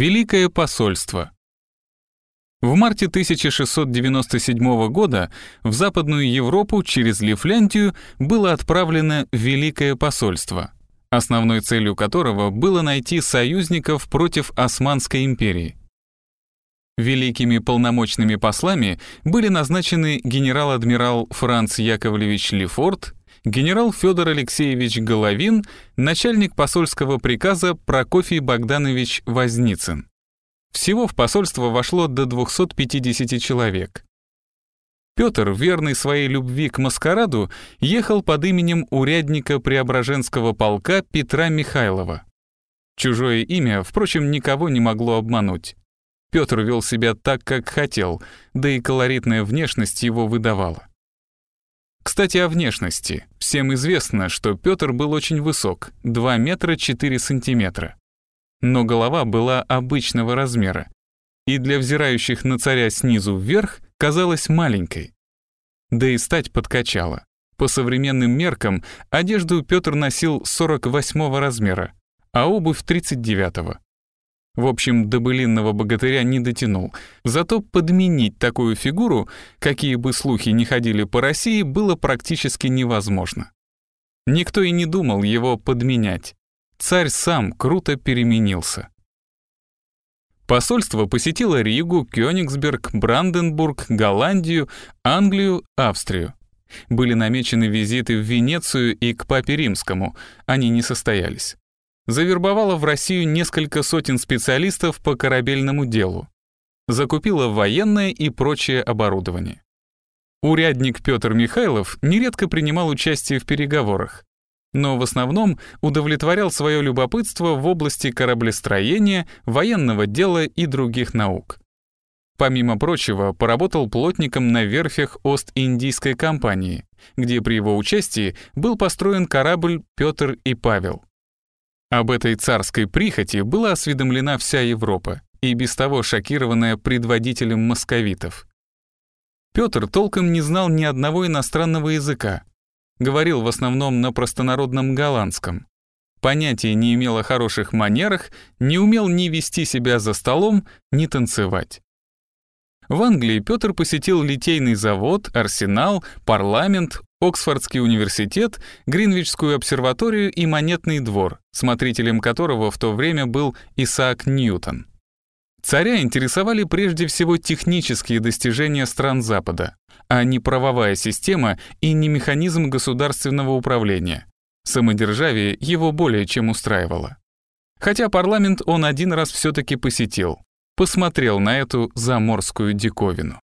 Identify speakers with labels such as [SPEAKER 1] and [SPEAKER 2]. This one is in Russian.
[SPEAKER 1] Великое посольство. В марте 1697 года в Западную Европу через Лифляндию было отправлено Великое посольство, основной целью которого было найти союзников против Османской империи. Великими полномочными послами были назначены генерал-адмирал Франц Яковлевич Лефорт, генерал Федор Алексеевич Головин, начальник посольского приказа Прокофий Богданович Возницын. Всего в посольство вошло до 250 человек. Петр, верный своей любви к маскараду, ехал под именем урядника Преображенского полка Петра Михайлова. Чужое имя, впрочем, никого не могло обмануть. Петр вел себя так, как хотел, да и колоритная внешность его выдавала. Кстати, о внешности. Всем известно, что Петр был очень высок, 2 метра 4 сантиметра. Но голова была обычного размера, и для взирающих на царя снизу вверх казалась маленькой. Да и стать подкачала. По современным меркам одежду Петр носил 48 размера, а обувь 39 -го. В общем, до былинного богатыря не дотянул. Зато подменить такую фигуру, какие бы слухи ни ходили по России, было практически невозможно. Никто и не думал его подменять. Царь сам круто переменился. Посольство посетило Ригу, Кёнигсберг, Бранденбург, Голландию, Англию, Австрию. Были намечены визиты в Венецию и к Папе Римскому, они не состоялись завербовала в Россию несколько сотен специалистов по корабельному делу, закупила военное и прочее оборудование. Урядник Петр Михайлов нередко принимал участие в переговорах, но в основном удовлетворял свое любопытство в области кораблестроения, военного дела и других наук. Помимо прочего, поработал плотником на верфях Ост-Индийской компании, где при его участии был построен корабль «Петр и Павел». Об этой царской прихоти была осведомлена вся Европа, и без того шокированная предводителем московитов. Петр толком не знал ни одного иностранного языка. Говорил в основном на простонародном голландском. Понятия не имел о хороших манерах, не умел ни вести себя за столом, ни танцевать. В Англии Петр посетил литейный завод, арсенал, парламент, Оксфордский университет, Гринвичскую обсерваторию и Монетный двор, смотрителем которого в то время был Исаак Ньютон. Царя интересовали прежде всего технические достижения стран Запада, а не правовая система и не механизм государственного управления. Самодержавие его более чем устраивало. Хотя парламент он один раз все таки посетил, посмотрел на эту заморскую диковину.